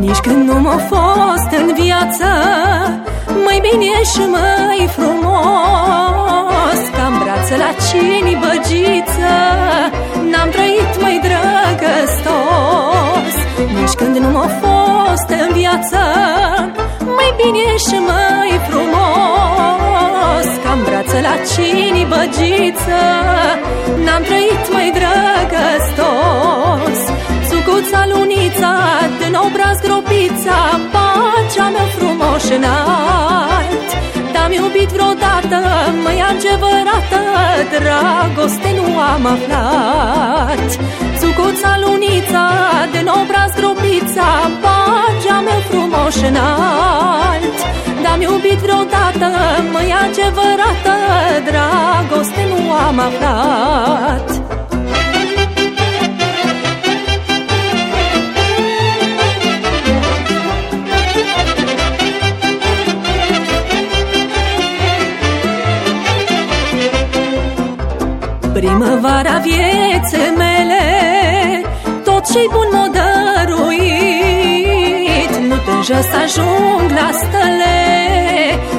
Nici când nu m-a fost în viață Mai bine și mai frumos. Cam brață la cini băgiță N-am trăit mai drăgăstos. Nici când nu m-a fost în viață Mai bine și mai frumos. Cam brață la cini băgiță N-am trăit mai drăgăstos. Adevărată Dragoste nu am aflat. Țucuța, lunița, din obraz gropița Pacea mea frumos înalt Te-am iubit vreodată, măi adevărată Dragoste nu am aflat Primăvara vieții mele Tot ce-i bun m-a dăruit. Nu tânjă să ajung la stăle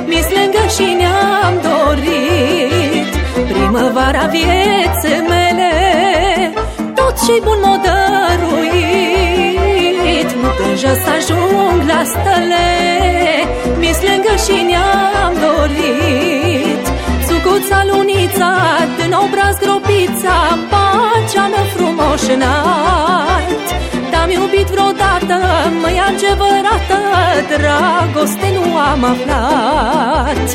mi lângă și ne-am dorit. Primăvara vieții mele Tot ce-i bun m-a dăruit. Nu tânjă să ajung la stăle lunița, din obraz gropița Pacea mea frumos înalt. Te-am iubit vreodată, măi adevărată Dragoste nu am aflat.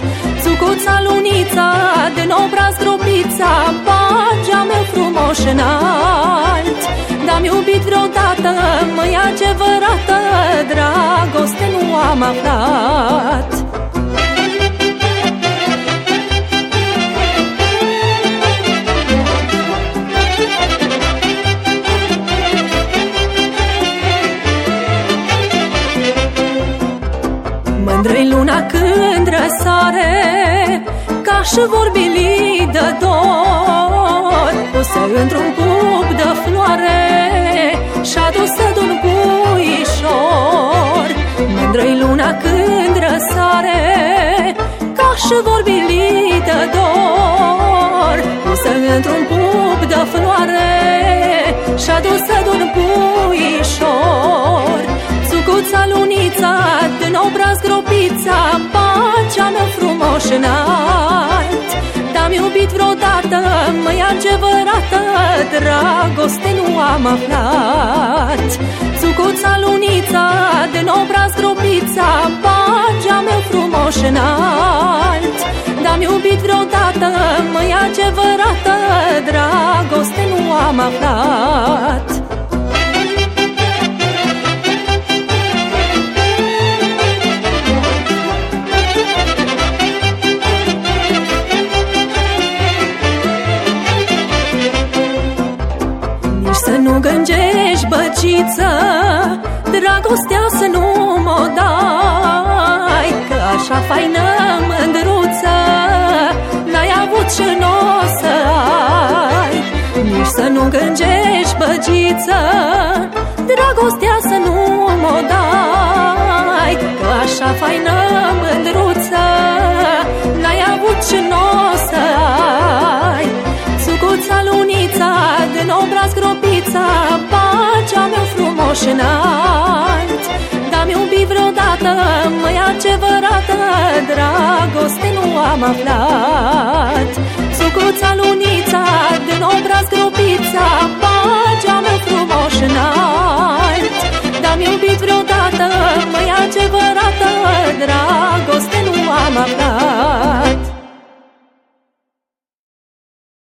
Sucuța, lunița, din obraz gropița Pacea mea frumos înalt. Te-am iubit vreodată, măi adevărată Dragoste nu am aflat Mândră-i luna când răsare Ca și vorbili de dor Pusă într-un cup de floare Și adusă d'un puișor. Mândră-i luna când răsare Ca și vorbili de dor Pusă într-un cup de floare Și adusă d'un puișor mea frumos înalt Te-am iubit vreodată, măi adevărată Dragoste nu am aflat. Țucuța, lunița, din obraz gropița Pacea mea frumos înalt. Te-am iubit vreodată, măi adevărată Dragoste nu am aflat gângești, băciță Dragostea să nu mă dai Că așa faină mândruță N-ai avut și n-o să ai. Nici să nu gângești, băciță Dragostea să nu mă dai Că așa faină mândruță N-ai avut și n-o să ai. Sucuța, lunița, din obraz gropița dragoste nu am aflat. Sucuța, lunița, din obraz grupița Pagea mea frumos înalt. Dar mi-a iubit vreodată, măi adevărată drag.